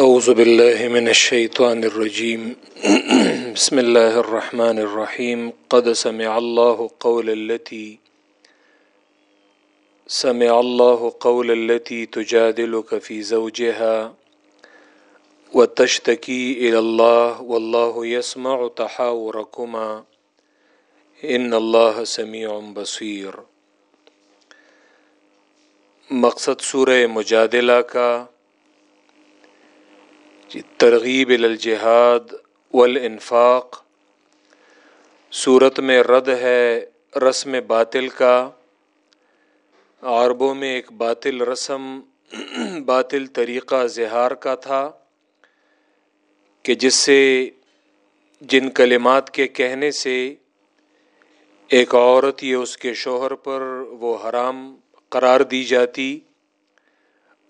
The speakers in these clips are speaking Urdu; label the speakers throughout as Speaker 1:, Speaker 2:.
Speaker 1: اعوذ باللہ من الشیطان الرجیم بسم اللہ الرحمن الرحیم قد سمع اللہ قول التي سمع اللہ قول التي تجادلك في زوجها وتشتكي الى الله والله يسمع تحاوركما. ان اللہ سمیع بصیر مقصد سورہ مجادلہ کا جی، ترغیب الجہاد والانفاق، صورت میں رد ہے رسم باطل کا، عربوں میں ایک باطل رسم، باطل طریقہ زہار کا تھا، کہ جس سے جن کلمات کے کہنے سے ایک عورت یا اس کے شوہر پر وہ حرام قرار دی جاتی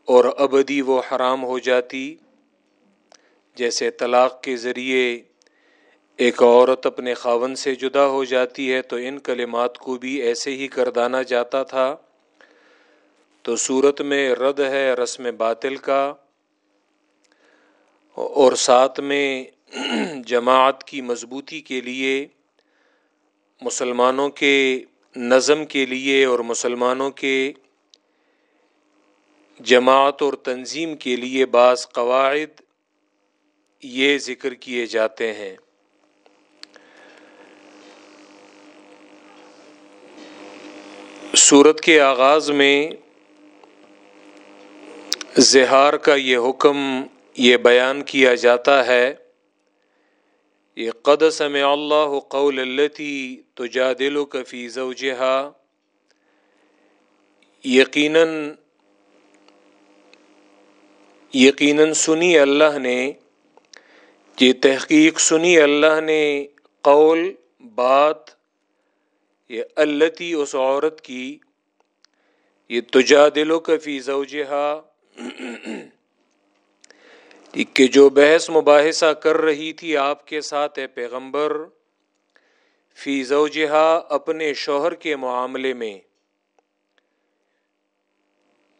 Speaker 1: اور ابدی وہ حرام ہو جاتی۔ جیسے طلاق کے ذریعے ایک عورت اپنے خاون سے جدا ہو جاتی ہے تو ان کلمات کو بھی ایسے ہی کردانا جاتا تھا۔ تو صورت میں رد ہے رسم باطل کا۔ اور ساتھ میں جماعت کی مضبوطی کے لیے، مسلمانوں کے نظم کے لیے اور مسلمانوں کے جماعت اور تنظیم کے لیے بعض قواعد یہ ذکر کیے جاتے ہیں۔ صورت کے آغاز میں زہار کا یہ حکم، یہ بیان کیا جاتا ہے یہ قد سمع اللہ قول التی تو جا دل و کفیز و جہا یقیناً یقیناً سنی اللہ نے یہ تحقیق سنی، اللہ نے قول، بات، یہ التی اس عورت کی، یہ تجا دل و کفی زوجہا کہ جو بحث مباحثہ کر رہی تھی آپ کے ساتھ، اے پیغمبر، فی زوجہا اپنے شوہر کے معاملے میں۔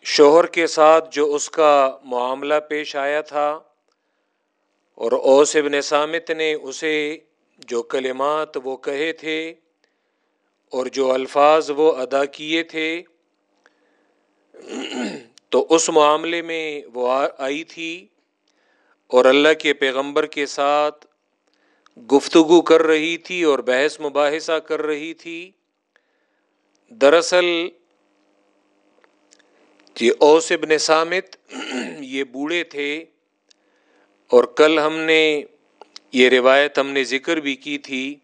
Speaker 1: شوہر کے ساتھ جو اس کا معاملہ پیش آیا تھا اور اوس ابن سامت نے اسے جو کلمات وہ کہے تھے اور جو الفاظ وہ ادا کیے تھے، تو اس معاملے میں وہ آئی تھی اور اللہ کے پیغمبر کے ساتھ گفتگو کر رہی تھی اور بحث مباحثہ کر رہی تھی۔ دراصل یہ اوس ابن سامت یہ بوڑھے تھے۔ اور کل ہم نے یہ روایت ہم نے ذکر بھی کی تھی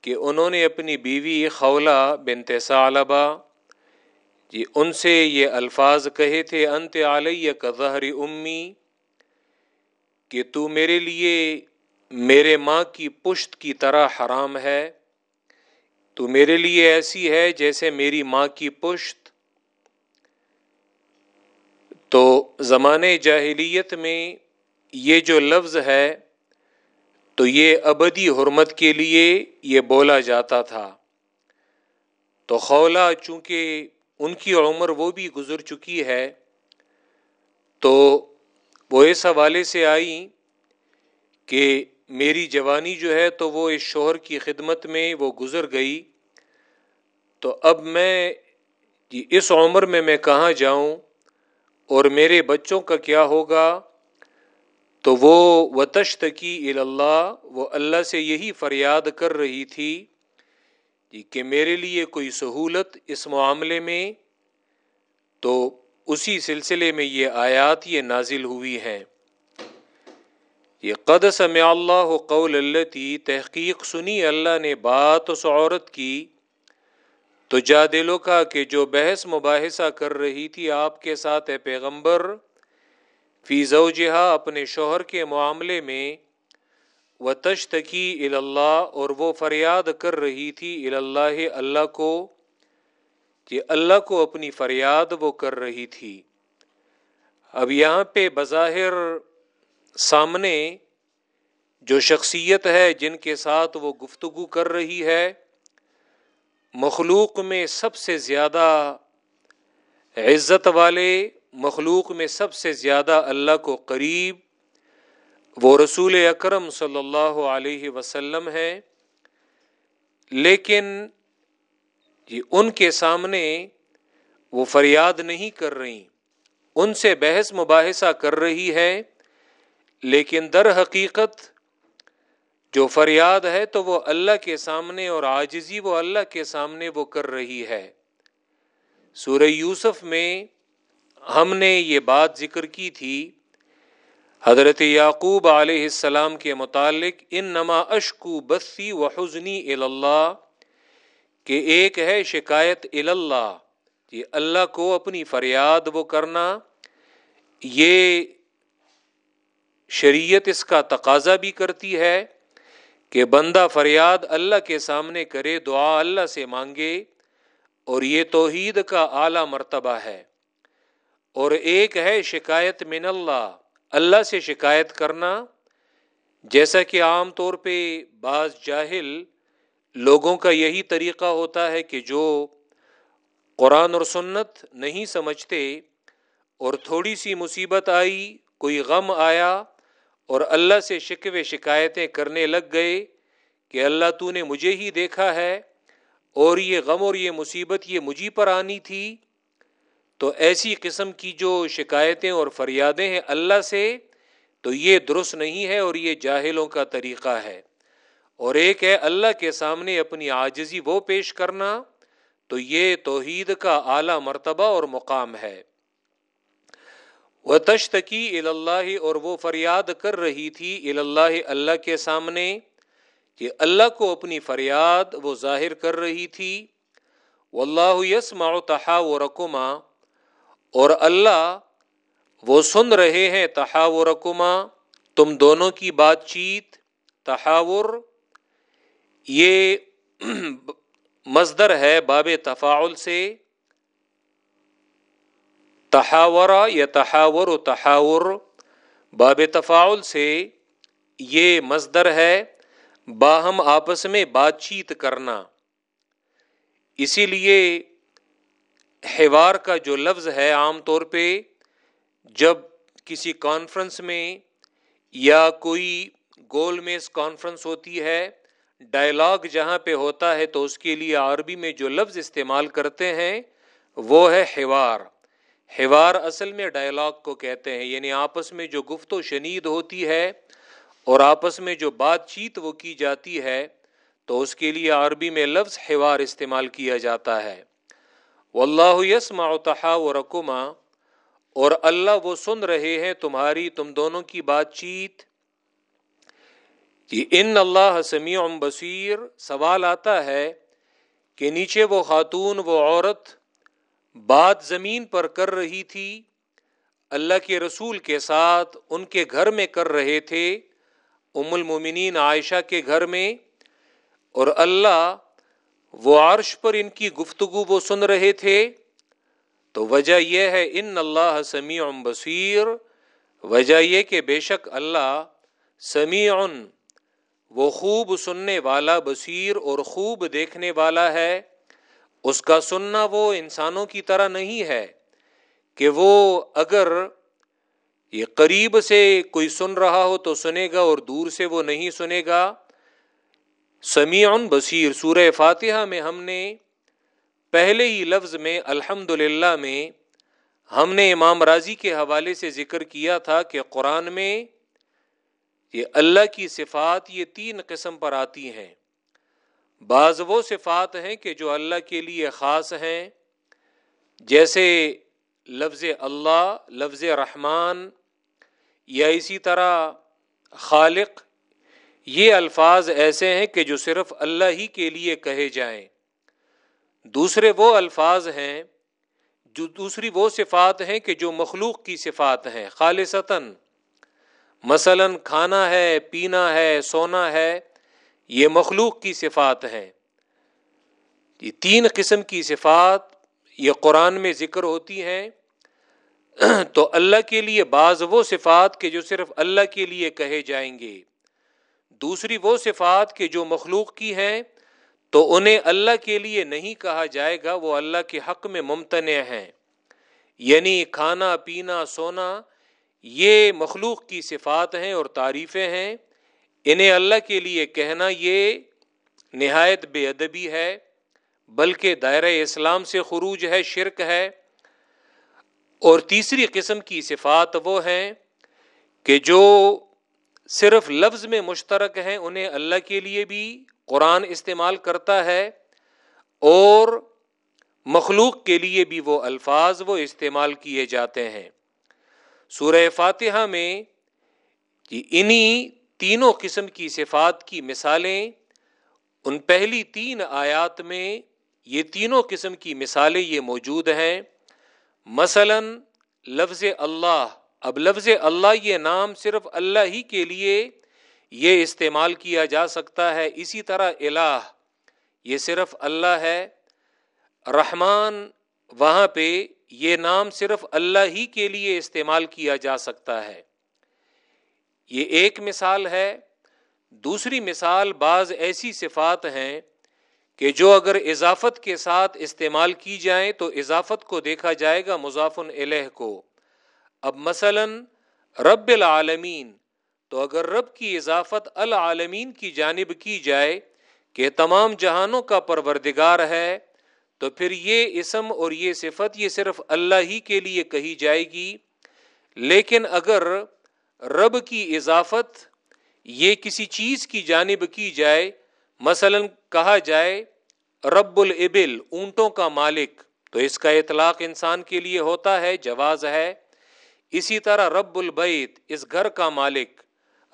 Speaker 1: کہ انہوں نے اپنی بیوی خولہ بنت ثعلبہ جی ان سے یہ الفاظ کہے تھے، انت علیہ کا ظہر امی، کہ تو میرے لیے میرے ماں کی پشت کی طرح حرام ہے، تو میرے لیے ایسی ہے جیسے میری ماں کی پشت۔ تو زمانے جاہلیت میں یہ جو لفظ ہے تو یہ ابدی حرمت کے لیے یہ بولا جاتا تھا۔ تو خولا چونکہ ان کی عمر وہ بھی گزر چکی ہے، تو وہ اس حوالے سے آئی کہ میری جوانی جو ہے تو وہ اس شوہر کی خدمت میں وہ گزر گئی۔ تو اب میں جی، اس عمر میں میں کہاں جاؤں اور میرے بچوں کا کیا ہوگا؟ تو وہ وطشت کی اللہ وہ اللہ سے یہی فریاد کر رہی تھی جی کہ میرے لیے کوئی سہولت اس معاملے میں۔ تو اسی سلسلے میں یہ آیات یہ نازل ہوئی ہیں۔ یہ قد سمع اللہ قول اللہ تحقیق سنی اللہ نے بات اس عورت کی۔ تو جا دلوں کا کہ جو بحث مباحثہ کر رہی تھی آپ کے ساتھ، اے پیغمبر فی زوجہا اپنے شوہر کے معاملے میں و تشتکی اللہ اور وہ فریاد کر رہی تھی اللہ اللہ کو کہ اللہ کو اپنی فریاد وہ کر رہی تھی۔ اب یہاں پہ بظاہر سامنے جو شخصیت ہے جن کے ساتھ وہ گفتگو کر رہی ہے، مخلوق میں سب سے زیادہ عزت والے مخلوق میں سب سے زیادہ اللہ کو قریب وہ رسول اکرم صلی اللہ علیہ وسلم ہے۔ لیکن جی ان کے سامنے وہ فریاد نہیں کر رہی، ان سے بحث مباحثہ کر رہی ہے، لیکن در حقیقت جو فریاد ہے تو وہ اللہ کے سامنے اور آجزی وہ اللہ کے سامنے وہ کر رہی ہے۔ سورہ یوسف میں ہم نے یہ بات ذکر کی تھی حضرت یعقوب علیہ السلام کے متعلق ان نما اشکو بسی و حزنی اللہ کہ ایک ہے شکایت اللہ یہ اللہ کو اپنی فریاد وہ کرنا، یہ شریعت اس کا تقاضا بھی کرتی ہے کہ بندہ فریاد اللہ کے سامنے کرے، دعا اللہ سے مانگے، اور یہ توحید کا اعلی مرتبہ ہے۔ اور ایک ہے شکایت من اللہ اللہ سے شکایت کرنا۔ جیسا کہ عام طور پہ بعض جاہل لوگوں کا یہی طریقہ ہوتا ہے کہ جو قرآن اور سنت نہیں سمجھتے اور تھوڑی سی مصیبت آئی، کوئی غم آیا اور اللہ سے شکوے شکایتیں کرنے لگ گئے کہ اللہ تو نے مجھے ہی دیکھا ہے اور یہ غم اور یہ مصیبت یہ مجھے پر آنی تھی۔ تو ایسی قسم کی جو شکایتیں اور فریادیں ہیں اللہ سے، تو یہ درست نہیں ہے اور یہ جاہلوں کا طریقہ ہے۔ اور ایک ہے اللہ کے سامنے اپنی آجزی وہ پیش کرنا، تو یہ توحید کا اعلی مرتبہ اور مقام ہے۔ وہ تشتکی اللہ اور وہ فریاد کر رہی تھی اللہ اللہ کے سامنے کہ اللہ کو اپنی فریاد وہ ظاہر کر رہی تھی۔ وہ اللہ یس و اور اللہ وہ سن رہے ہیں تحاور رقما تم دونوں کی بات چیت، تحاور، یہ مزدر ہے باب تفاعل سے۔ تحاورہ یا تحاور و تحاور، باب تفاعل سے یہ مزدر ہے باہم آپس میں بات چیت کرنا۔ اسی لیے حوار کا جو لفظ ہے عام طور پہ جب کسی کانفرنس میں یا کوئی گول میز کانفرنس ہوتی ہے ڈائلاگ جہاں پہ ہوتا ہے تو اس کے لیے عربی میں جو لفظ استعمال کرتے ہیں وہ ہے حوار۔ حوار اصل میں ڈائلاگ کو کہتے ہیں یعنی آپس میں جو گفت و شنید ہوتی ہے اور آپس میں جو بات چیت وہ کی جاتی ہے تو اس کے لیے عربی میں لفظ حوار استعمال کیا جاتا ہے۔ واللہ یسمع تحا و رقما اور اللہ وہ سن رہے ہیں تمہاری، تم دونوں کی بات چیت۔ ان اللہ سمیع بصیر، سوال آتا ہے کہ نیچے وہ خاتون، وہ عورت بات زمین پر کر رہی تھی، اللہ کے رسول کے ساتھ ان کے گھر میں کر رہے تھے، ام المومنین عائشہ کے گھر میں، اور اللہ وہ عرش پر ان کی گفتگو وہ سن رہے تھے، تو وجہ یہ ہے ان اللہ سمیع بصیر، وجہ یہ کہ بے شک اللہ سمیع وہ خوب سننے والا بصیر اور خوب دیکھنے والا ہے۔ اس کا سننا وہ انسانوں کی طرح نہیں ہے کہ وہ اگر یہ قریب سے کوئی سن رہا ہو تو سنے گا اور دور سے وہ نہیں سنے گا۔ سمیع بصیر، سورہ فاتحہ میں ہم نے پہلے ہی لفظ میں الحمد میں ہم نے امام راضی کے حوالے سے ذکر کیا تھا کہ قرآن میں یہ اللہ کی صفات، یہ تین قسم پر آتی ہیں۔ بعض وہ صفات ہیں کہ جو اللہ کے لیے خاص ہیں، جیسے لفظ اللہ، لفظ رحمان یا اسی طرح خالق یہ الفاظ ایسے ہیں کہ جو صرف اللہ ہی کے لیے کہے جائیں۔ دوسرے وہ الفاظ ہیں، جو دوسری وہ صفات ہیں کہ جو مخلوق کی صفات ہیں، خالصتاً۔ مثلا کھانا ہے، پینا ہے، سونا ہے، یہ مخلوق کی صفات ہیں۔ یہ تین قسم کی صفات یہ قرآن میں ذکر ہوتی ہیں۔ تو اللہ کے لیے بعض وہ صفات کے جو صرف اللہ کے لیے کہے جائیں گے۔ دوسری وہ صفات کے جو مخلوق کی ہیں، تو انہیں اللہ کے لیے نہیں کہا جائے گا، وہ اللہ کے حق میں ممتنع ہیں۔ یعنی کھانا، پینا، سونا، یہ مخلوق کی صفات ہیں اور تعریفیں ہیں۔ انہیں اللہ کے لیے کہنا یہ نہایت بے ادبی ہے، بلکہ دائرہ اسلام سے خروج ہے، شرک ہے۔ اور تیسری قسم کی صفات وہ ہیں کہ جو صرف لفظ میں مشترک ہیں، انہیں اللہ کے لیے بھی قرآن استعمال کرتا ہے اور مخلوق کے لیے بھی وہ الفاظ وہ استعمال کیے جاتے ہیں۔ سورہ فاتحہ میں انہی تینوں قسم کی صفات کی مثالیں، ان پہلی تین آیات میں یہ تینوں قسم کی مثالیں یہ موجود ہیں۔ مثلا لفظ اللہ اب لفظ اللہ یہ نام صرف اللہ ہی کے لیے یہ استعمال کیا جا سکتا ہے، اسی طرح الہ، یہ صرف اللہ ہے۔ رحمان، وہاں پہ یہ نام صرف اللہ ہی کے لیے استعمال کیا جا سکتا ہے۔ یہ ایک مثال ہے۔ دوسری مثال بعض ایسی صفات ہیں کہ جو اگر اضافت کے ساتھ استعمال کی جائیں تو اضافت کو دیکھا جائے گا مضافن الہ کو۔ اب مثلا رب العالمین، تو اگر رب کی اضافت العالمین کی جانب کی جائے کہ تمام جہانوں کا پروردگار ہے، تو پھر یہ اسم اور یہ صفت یہ صرف اللہ ہی کے لیے کہی جائے گی۔ لیکن اگر رب کی اضافت یہ کسی چیز کی جانب کی جائے، مثلا کہا جائے رب الابل، اونٹوں کا مالک، تو اس کا اطلاق انسان کے لیے ہوتا ہے، جواز ہے۔ اسی طرح رب البیت اس گھر کا مالک،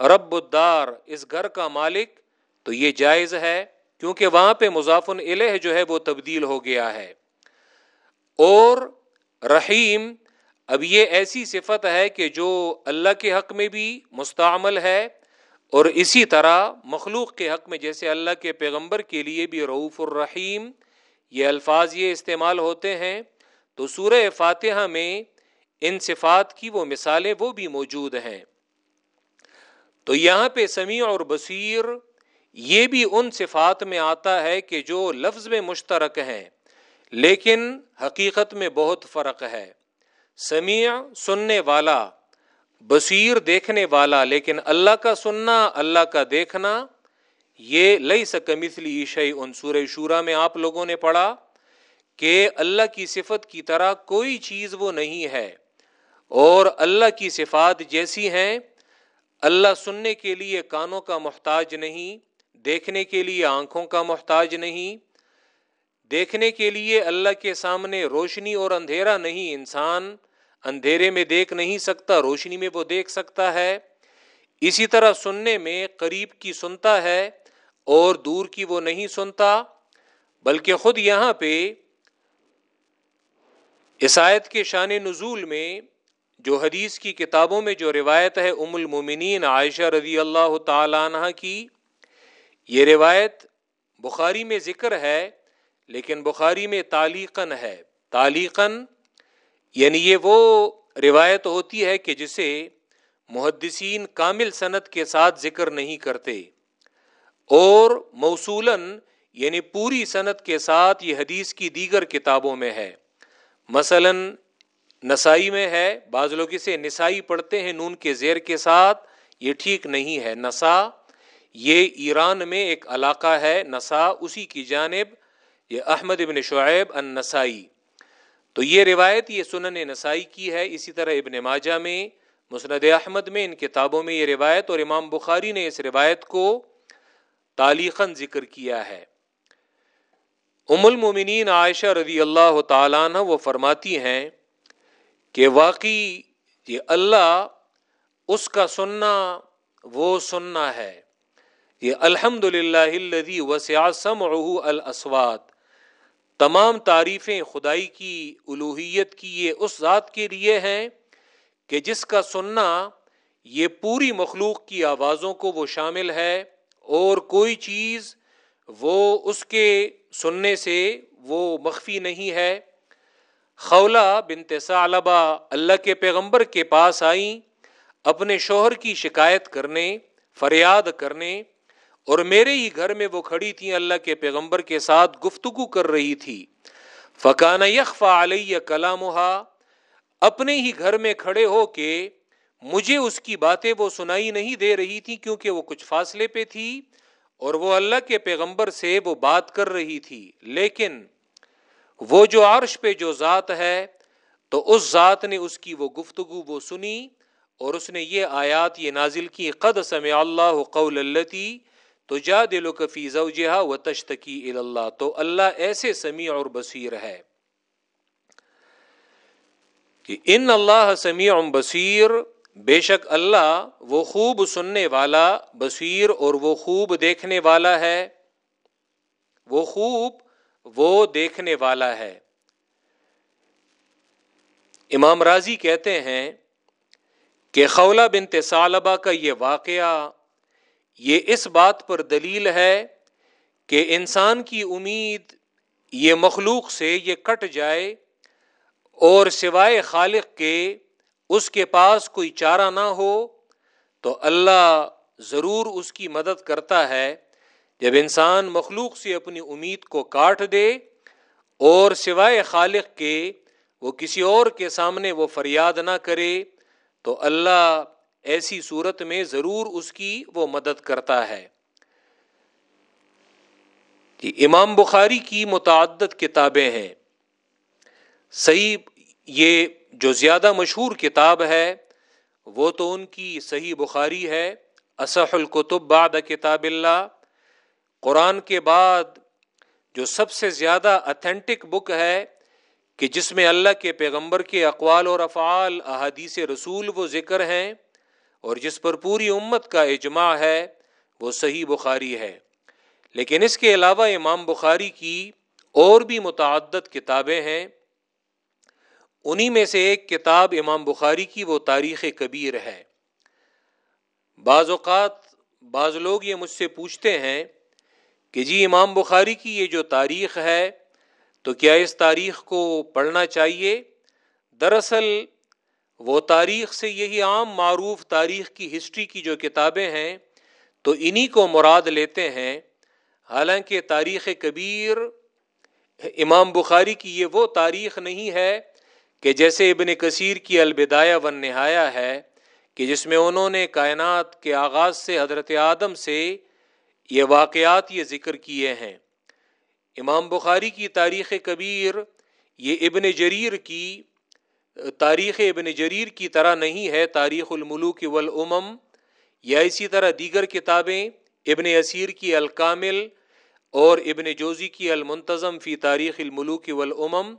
Speaker 1: رب الدار اس گھر کا مالک، تو یہ جائز ہے کیونکہ وہاں پہ مضافن الہ جو ہے وہ تبدیل ہو گیا ہے۔ اور رحیم، اب یہ ایسی صفت ہے کہ جو اللہ کے حق میں بھی مستعمل ہے اور اسی طرح مخلوق کے حق میں، جیسے اللہ کے پیغمبر کے لیے بھی رعوف الرحیم، یہ الفاظ یہ استعمال ہوتے ہیں۔ تو سورہ فاتحہ میں ان صفات کی وہ مثالیں وہ بھی موجود ہیں۔ تو یہاں پہ سمیع اور بصیر یہ بھی ان صفات میں آتا ہے کہ جو لفظ میں مشترک ہیں، لیکن حقیقت میں بہت فرق ہے۔ سمیع سننے والا، بصیر دیکھنے والا، لیکن اللہ کا سننا، اللہ کا دیکھنا، یہ لئی سکمسلی عیشئی ان سورہ شورا میں آپ لوگوں نے پڑھا کہ اللہ کی صفت کی طرح کوئی چیز وہ نہیں ہے۔ اور اللہ کی صفات جیسی ہیں۔ اللہ سننے کے لیے کانوں کا محتاج نہیں، دیکھنے کے لیے آنکھوں کا محتاج نہیں۔ دیکھنے کے لیے اللہ کے سامنے روشنی اور اندھیرا نہیں، انسان اندھیرے میں دیکھ نہیں سکتا، روشنی میں وہ دیکھ سکتا ہے۔ اسی طرح سننے میں قریب کی سنتا ہے اور دور کی وہ نہیں سنتا۔ بلکہ خود یہاں پہ عیسائیت کے شان نزول میں جو حدیث کی کتابوں میں جو روایت ہے ام المومنین عائشہ رضی اللہ تعالیٰ عنہ کی، یہ روایت بخاری میں ذکر ہے، لیکن بخاری میں تعلیقن ہے۔ تعلیقن یعنی یہ وہ روایت ہوتی ہے کہ جسے محدثین کامل صنعت کے ساتھ ذکر نہیں کرتے۔ اور موصولاً یعنی پوری صنعت کے ساتھ یہ حدیث کی دیگر کتابوں میں ہے۔ مثلا نسائی میں ہے، بعض لوگ اسے نسائی پڑھتے ہیں نون کے زیر کے ساتھ، یہ ٹھیک نہیں ہے۔ نسا، یہ ایران میں ایک علاقہ ہے، نسا اسی کی جانب، یہ احمد ابن شعیب ان نسائی تو یہ روایت، یہ سنن نسائی کی ہے۔ اسی طرح ابن ماجہ میں، مسند احمد میں، ان کتابوں میں یہ روایت، اور امام بخاری نے اس روایت کو تالیخن ذکر کیا ہے۔ ام المومنین عائشہ رضی اللہ تعالیٰ عنہ وہ فرماتی ہیں کہ واقعی یہ اللہ اس کا سننا، وہ سننا ہے۔ یہ الحمد للہ وسیاسم الاسوات تمام تعریفیں خدائی کی، الوحیت کی، یہ اس ذات کے لیے ہیں کہ جس کا سننا یہ پوری مخلوق کی آوازوں کو وہ شامل ہے اور کوئی چیز وہ اس کے سننے سے وہ مخفی نہیں ہے۔ خولہ بنت ثعلبہ اللہ کے پیغمبر کے پاس آئیں، اپنے شوہر کی شکایت کرنے، فریاد کرنے، اور میرے ہی گھر میں وہ کھڑی تھی اللہ کے پیغمبر کے ساتھ گفتگو کر رہی تھی۔ فقان یکفا علیہ کلام اپنے ہی گھر میں کھڑے ہو کے مجھے اس کی باتیں وہ سنائی نہیں دے رہی تھی کیونکہ وہ کچھ فاصلے پہ تھی، اور وہ اللہ کے پیغمبر سے وہ بات کر رہی تھی۔ لیکن وہ جو عرش پہ جو ذات ہے، تو اس ذات نے اس کی وہ گفتگو وہ سنی اور اس نے یہ آیات یہ نازل کی، قد سمع اللہ قول اللتی تو جا دل و کفی زوجہ و تشتکی اللہ تو اللہ ایسے سمیع اور بصیر ہے کہ ان اللہ سمیع بصیر، بے شک اللہ وہ خوب سننے والا بصیر اور وہ خوب دیکھنے والا ہے۔ وہ خوب وہ دیکھنے والا ہے۔ امام راضی کہتے ہیں کہ خولہ بنت ثالبہ کا یہ واقعہ، یہ اس بات پر دلیل ہے کہ انسان کی امید یہ مخلوق سے یہ کٹ جائے اور سوائے خالق کے اس کے پاس کوئی چارہ نہ ہو تو اللہ ضرور اس کی مدد کرتا ہے۔ جب انسان مخلوق سے اپنی امید کو کاٹ دے اور سوائے خالق کے وہ کسی اور کے سامنے وہ فریاد نہ کرے، تو اللہ ایسی صورت میں ضرور اس کی وہ مدد کرتا ہے۔ جی، امام بخاری کی متعدد کتابیں ہیں۔ صحیح یہ جو زیادہ مشہور کتاب ہے، وہ تو ان کی صحیح بخاری ہے۔ اصح القتب بعد کتاب اللہ۔ قرآن کے بعد جو سب سے زیادہ اتھینٹک بک ہے کہ جس میں اللہ کے پیغمبر کے اقوال اور افعال، احادیث رسول وہ ذکر ہیں اور جس پر پوری امت کا اجماع ہے، وہ صحیح بخاری ہے۔ لیکن اس کے علاوہ امام بخاری کی اور بھی متعدد کتابیں ہیں۔ انہی میں سے ایک کتاب امام بخاری کی وہ تاریخ کبیر ہے۔ بعض اوقات بعض لوگ یہ مجھ سے پوچھتے ہیں کہ جی امام بخاری کی یہ جو تاریخ ہے تو کیا اس تاریخ کو پڑھنا چاہیے؟ دراصل وہ تاریخ سے یہی عام معروف تاریخ کی ہسٹری کی جو کتابیں ہیں تو انہی کو مراد لیتے ہیں۔ حالانکہ تاریخ کبیر، امام بخاری کی یہ وہ تاریخ نہیں ہے کہ جیسے ابن کثیر کی البدایہ ون نہایا ہے کہ جس میں انہوں نے کائنات کے آغاز سے حضرت آدم سے یہ واقعات یہ ذکر کیے ہیں۔ امام بخاری کی تاریخ کبیر یہ ابن جریر کی، تاریخ ابن جریر کی طرح نہیں ہے، تاریخ الملوک والامم، یا اسی طرح دیگر کتابیں، ابن اسیر کی الکامل اور ابن جوزی کی المنتظم فی تاریخ الملوک والامم،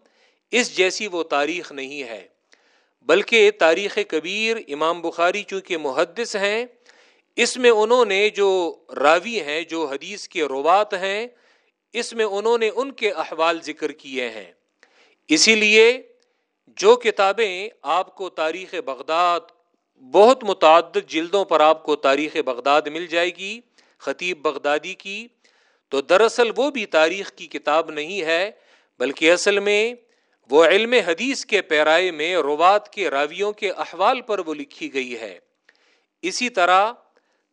Speaker 1: اس جیسی وہ تاریخ نہیں ہے۔ بلکہ تاریخ کبیر امام بخاری چونکہ محدث ہیں اس میں انہوں نے جو راوی ہیں، جو حدیث کے روات ہیں، اس میں انہوں نے ان کے احوال ذکر کیے ہیں۔ اسی لیے جو کتابیں آپ کو تاریخ بغداد بہت متعدد جلدوں پر آپ کو تاریخ بغداد مل جائے گی، خطیب بغدادی کی، تو دراصل وہ بھی تاریخ کی کتاب نہیں ہے، بلکہ اصل میں وہ علم حدیث کے پیرائے میں روات کے راویوں کے احوال پر وہ لکھی گئی ہے۔ اسی طرح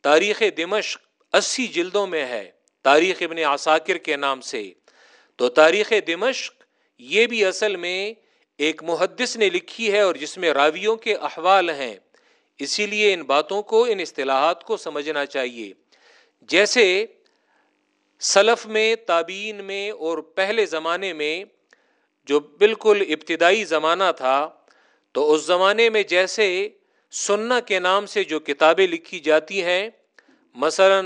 Speaker 1: تاریخ دمشق اسی جلدوں میں ہے، تاریخ ابن عساکر کے نام سے۔ تو تاریخ دمشق یہ بھی اصل میں ایک محدث نے لکھی ہے اور جس میں راویوں کے احوال ہیں۔ اسی لیے ان باتوں کو، ان اصطلاحات کو سمجھنا چاہیے۔ جیسے سلف میں تابین میں اور پہلے زمانے میں جو بالکل ابتدائی زمانہ تھا، تو اس زمانے میں جیسے سننا کے نام سے جو کتابیں لکھی جاتی ہیں، مثلا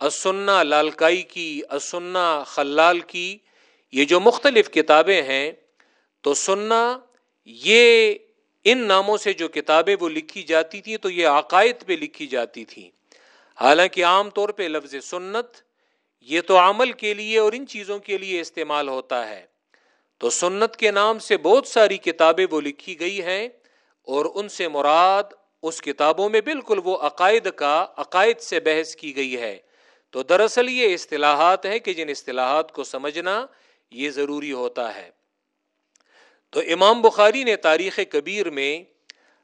Speaker 1: اسنا لالکائی کی اسنا خلال کی، یہ جو مختلف کتابیں ہیں، تو سننا یہ ان ناموں سے جو کتابیں وہ لکھی جاتی تھیں، تو یہ عقائد پہ لکھی جاتی تھیں۔ حالانکہ عام طور پہ لفظ سنت یہ تو عمل کے لیے اور ان چیزوں کے لیے استعمال ہوتا ہے۔ تو سنت کے نام سے بہت ساری کتابیں وہ لکھی گئی ہیں اور ان سے مراد اس کتابوں میں بالکل وہ عقائد کا عقائد سے بحث کی گئی ہے۔ تو دراصل یہ اصطلاحات ہیں کہ جن اصطلاحات کو سمجھنا یہ ضروری ہوتا ہے۔ تو امام بخاری نے تاریخ کبیر میں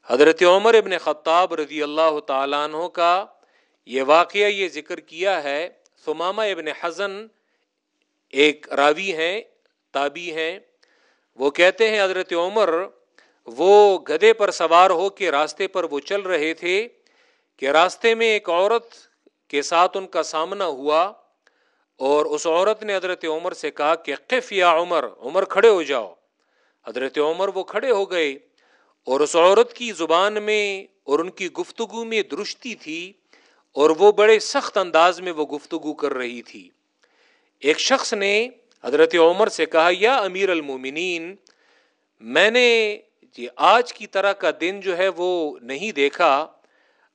Speaker 1: حضرت عمر ابن خطاب رضی اللہ تعالیٰ عنہ کا یہ واقعہ یہ ذکر کیا ہے۔ ثمامہ ابن حزن ایک راوی ہیں تابی ہیں۔ وہ کہتے ہیں حضرت عمر وہ گدے پر سوار ہو کے راستے پر وہ چل رہے تھے کہ راستے میں ایک عورت کے ساتھ ان کا سامنا ہوا اور اس عورت نے حضرت عمر سے کہا کہ قف یا عمر عمر کھڑے ہو جاؤ۔ حضرت عمر وہ کھڑے ہو گئے اور اس عورت کی زبان میں اور ان کی گفتگو میں درستی تھی اور وہ بڑے سخت انداز میں وہ گفتگو کر رہی تھی۔ ایک شخص نے حضرت عمر سے کہا، یا امیر المومنین، میں نے جی آج کی طرح کا دن جو ہے وہ نہیں دیکھا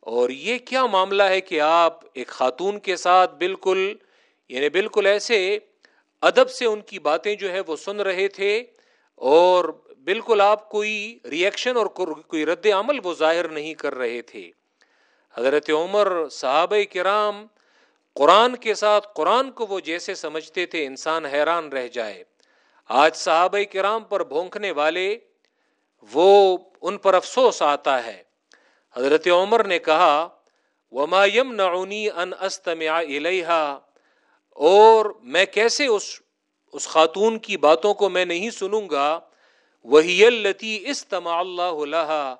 Speaker 1: اور یہ کیا معاملہ ہے کہ آپ ایک خاتون کے ساتھ بالکل یعنی بالکل ایسے ادب سے ان کی باتیں جو ہے وہ سن رہے تھے اور بالکل آپ کوئی ریئیکشن اور کوئی رد عمل وہ ظاہر نہیں کر رہے تھے۔ حضرت عمر صحابہ کرام قرآن کے ساتھ، قرآن کو وہ جیسے سمجھتے تھے انسان حیران رہ جائے۔ آج صحابہ کرام پر بھونکنے والے وہ ان پر افسوس آتا ہے۔ حضرت عمر نے کہا، وما يمنعني ان استمع اليها اور میں کیسے اس اس خاتون کی باتوں کو میں نہیں سنوں گا؟ وہی التی استماع اللہ لها۔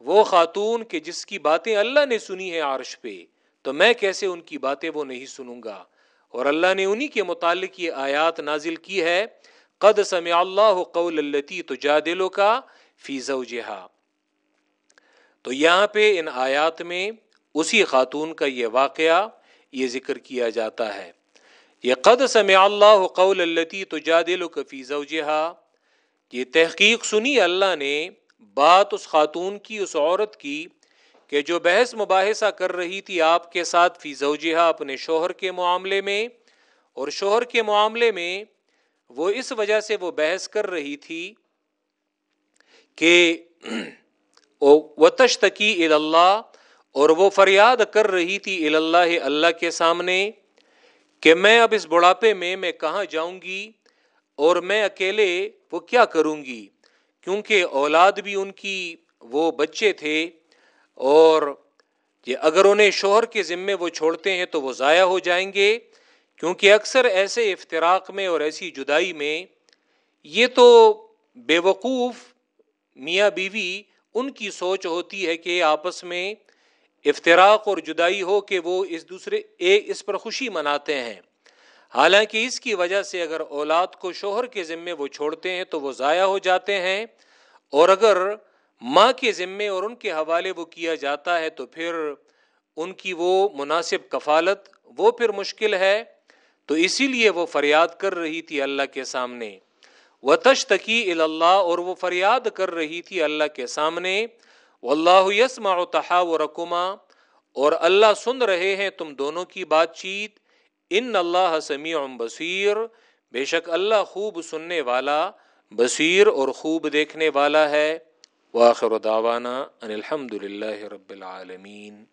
Speaker 1: وہ خاتون کہ جس کی باتیں اللہ نے سنی ہے عرش پہ، تو میں کیسے ان کی باتیں وہ نہیں سنوں گا؟ اور اللہ نے انہی کے متعلق یہ آیات نازل کی ہے۔ قد سمع اللہ قول التی تجادلو کا فی زوجہا۔ تو یہاں پہ ان آیات میں اسی خاتون کا یہ واقعہ یہ ذکر کیا جاتا ہے۔ یہ قد سمع اللہ قول التی تجادلو کا فی یہ تحقیق سنی اللہ نے بات اس خاتون کی، اس عورت کی کہ جو بحث مباحثہ کر رہی تھی آپ کے ساتھ فی زوجہا اپنے شوہر کے معاملے میں۔ اور شوہر کے معاملے میں وہ اس وجہ سے وہ بحث کر رہی تھی کہ وہ تشتکی اللہ اور وہ فریاد کر رہی تھی اللہ اللہ کے سامنے کہ میں اب اس بڑھاپے میں میں کہاں جاؤں گی اور میں اکیلے وہ کیا کروں گی؟ کیونکہ اولاد بھی ان کی وہ بچے تھے اور یہ اگر انہیں شوہر کے ذمے وہ چھوڑتے ہیں تو وہ ضائع ہو جائیں گے، کیونکہ اکثر ایسے افطراک میں اور ایسی جدائی میں یہ تو بے وقوف میاں بیوی ان کی سوچ ہوتی ہے کہ آپس میں افطراک اور جدائی ہو کہ وہ اس دوسرے ایک اس پر خوشی مناتے ہیں۔ حالانکہ اس کی وجہ سے اگر اولاد کو شوہر کے ذمے وہ چھوڑتے ہیں تو وہ ضائع ہو جاتے ہیں۔ اور اگر ماں کے ذمے اور ان کے حوالے وہ کیا جاتا ہے تو پھر ان کی وہ مناسب کفالت وہ پھر مشکل ہے۔ تو اسی لیے وہ فریاد کر رہی تھی اللہ کے سامنے۔ وہ تشتکی اللہ اور وہ فریاد کر رہی تھی اللہ کے سامنے اللہ یسما و اور اللہ سن رہے ہیں تم دونوں کی بات چیت ان اللہ سمیع بصیر، بے شک اللہ خوب سننے والا، بصیر اور خوب دیکھنے والا ہے۔ واخر دعوانا ان الحمد للہ رب العالمین۔